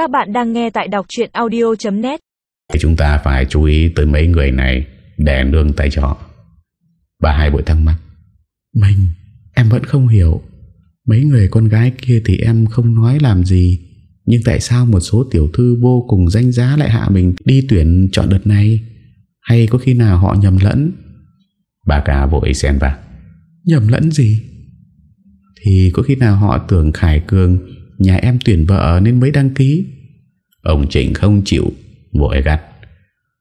Các bạn đang nghe tại đọc chuyện audio.net Chúng ta phải chú ý tới mấy người này để nương tay cho họ. Bà hai bội thắc mắc. Mình, em vẫn không hiểu. Mấy người con gái kia thì em không nói làm gì. Nhưng tại sao một số tiểu thư vô cùng danh giá lại hạ mình đi tuyển chọn đợt này? Hay có khi nào họ nhầm lẫn? Bà cả vội xen vào. Nhầm lẫn gì? Thì có khi nào họ tưởng Khải Cường Nhà em tuyển vợ nên mới đăng ký. Ông Trịnh không chịu, Vội gắt.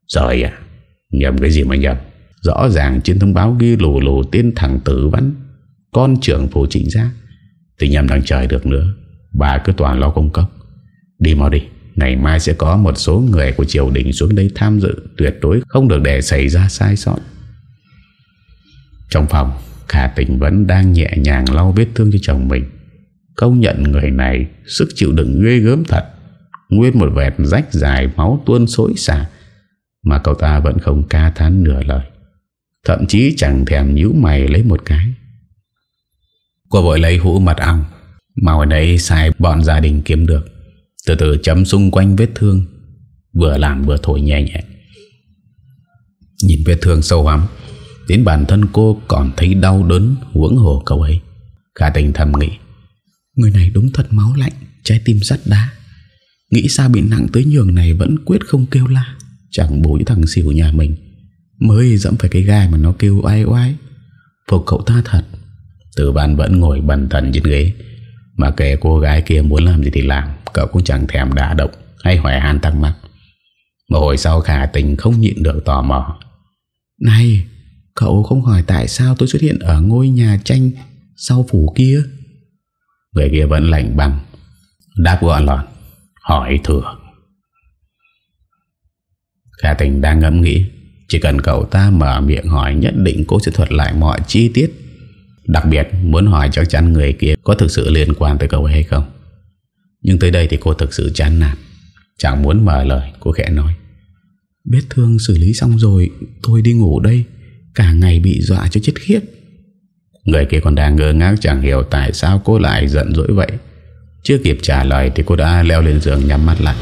Rồi à Nhầm cái gì mà nhầm? Rõ ràng trên thông báo ghi lù lù tên thằng tử văn, Con trưởng phủ trịnh giác Thì nhầm đằng trời được nữa, Bà cứ toàn lo công cốc. Đi mau đi, Ngày mai sẽ có một số người của triều đình xuống đây tham dự, Tuyệt đối không được để xảy ra sai sót. Trong phòng, Khả tình vẫn đang nhẹ nhàng lau vết thương cho chồng mình. Công nhận người này Sức chịu đựng ghê gớm thật. Nguyên một vẹt rách dài Máu tuôn xối xả, Mà cậu ta vẫn không ca thán nửa lời. Thậm chí chẳng thèm nhíu mày lấy một cái. Cô vội lấy hũ mật ong. Mà hồi nãy sai bọn gia đình kiếm được. Từ từ chấm xung quanh vết thương. Vừa làm vừa thổi nhẹ nhẹ. Nhìn vết thương sâu hắm, Đến bản thân cô còn thấy đau đớn Huống hồ cậu ấy. Khả tình thầm nghĩ. Người này đúng thật máu lạnh, Trái tim sắt đá. Nghĩ sao bị nặng tới nhường này vẫn quyết không kêu la. Chẳng bố thằng xỉu nhà mình, Mới dẫm phải cái gai mà nó kêu oai oai. Phục cậu ta thật. Tử văn vẫn ngồi bần thần trên ghế, Mà kể cô gái kia muốn làm gì thì làm. Cậu cũng chẳng thèm đá động, Hay hỏi hàn tăng mặt Một hồi sau khả tình không nhịn được tò mò. Này, Cậu không hỏi tại sao tôi xuất hiện Ở ngôi nhà tranh Sau phủ kia? Người kia vẫn lạnh băng. Đáp gọn lọt Hỏi thừa Khả tình đang ngẫm nghĩ, Chỉ cần cậu ta mở miệng hỏi Nhất định cô sẽ thuật lại mọi chi tiết. Đặc biệt, muốn hỏi chắc chắn người kia Có thực sự liên quan tới cậu ấy hay không. Nhưng tới đây thì cô thực sự chán nản, Chẳng muốn mở lời, Cô khẽ nói. Biết thương xử lý xong rồi, Tôi đi ngủ đây, Cả ngày bị dọa cho chết khiếp. Người kia còn đang ngơ ngác chẳng hiểu Tại sao cô lại giận dỗi vậy. Chưa kịp trả lời thì cô đã leo lên giường nhắm mắt lại.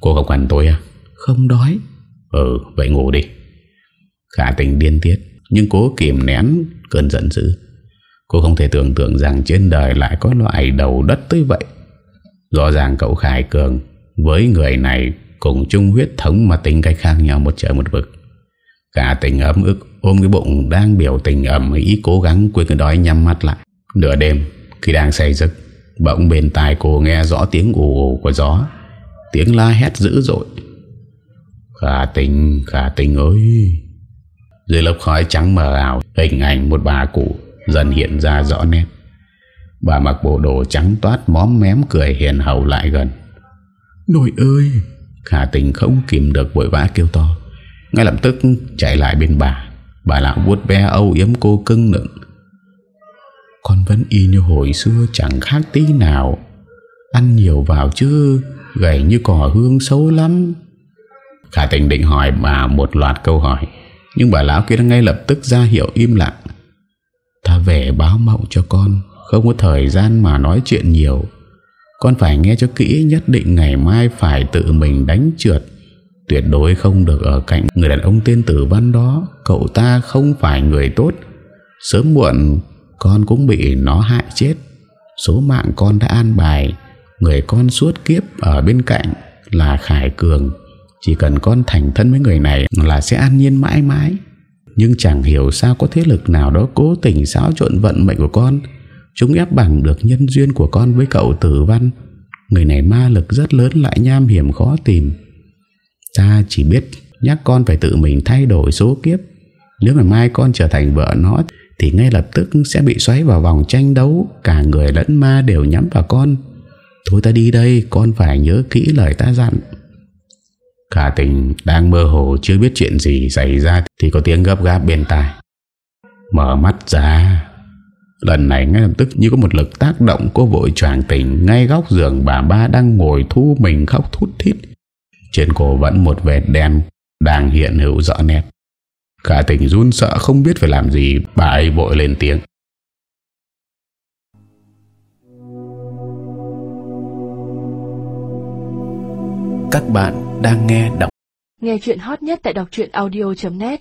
Cô không cần tôi à? Không đói. Ừ vậy ngủ đi. Khả tình điên tiết Nhưng cố kìm nén cơn giận dữ. Cô không thể tưởng tượng rằng trên đời lại có loại đầu đất tới vậy. Rõ ràng cậu Khải Cường Với người này cùng chung huyết thống mà tính cách khác nhau một trời một vực Cả tình ấm ức ôm cái bụng đang biểu tình ẩm ý cố gắng quên cái đói nhắm mắt lại. Nửa đêm khi đang say giấc, bỗng bên tai cô nghe rõ tiếng ù ù của gió, tiếng la hét dữ dội. Khả tình, khả tình ơi! Dưới lớp khói trắng mờ ảo, hình ảnh một bà cụ dần hiện ra rõ nét. Bà mặc bộ đồ trắng toát móm mém cười hiền hậu lại gần. Nội ơi! Khả tình không kìm được vội vã kêu to. Ngay lập tức chạy lại bên bà. Bà lão vuốt ve âu yếm cô cưng nựng. Con vẫn y như hồi xưa, chẳng khác tí nào. Ăn nhiều vào chứ, Gầy như cỏ hương xấu lắm. Khả tình định hỏi bà một loạt câu hỏi, Nhưng bà lão kia đã ngay lập tức ra hiệu im lặng. Ta về báo mộng cho con, Không có thời gian mà nói chuyện nhiều. Con phải nghe cho kỹ Nhất định ngày mai phải tự mình đánh trượt. Tuyệt đối không được ở cạnh người đàn ông tên tử văn đó. Cậu ta không phải người tốt. Sớm muộn, con cũng bị nó hại chết. Số mạng con đã an bài. Người con suốt kiếp ở bên cạnh là Khải Cường. Chỉ cần con thành thân với người này là sẽ an nhiên mãi mãi. Nhưng chẳng hiểu sao có thế lực nào đó cố tình xáo trộn vận mệnh của con, Chúng ép bằng được nhân duyên của con với cậu tử văn. Người này ma lực rất lớn lại nham hiểm khó tìm. Ta chỉ biết nhắc con phải tự mình thay đổi số kiếp. Nếu mà mai con trở thành vợ nó Thì ngay lập tức sẽ bị xoáy vào vòng tranh đấu, Cả người lẫn ma đều nhắm vào con. Thôi ta đi đây, Con phải nhớ kỹ lời ta dặn. Cả tình đang mơ hồ, Chưa biết chuyện gì xảy ra Thì có tiếng gấp gáp bên tai. Mở mắt ra. Lần này ngay lập tức như có một lực tác động Cô vội choàng tỉnh, Ngay góc giường bà ba đang ngồi thu mình khóc thút thít trên cổ vẫn một vệt đen Đang hiện hữu rõ nét. Cả tình run sợ không biết phải làm gì Bà ấy vội lên tiếng. Các bạn đang nghe đọc Nghe chuyện hot nhất tại đọc truyện audio.net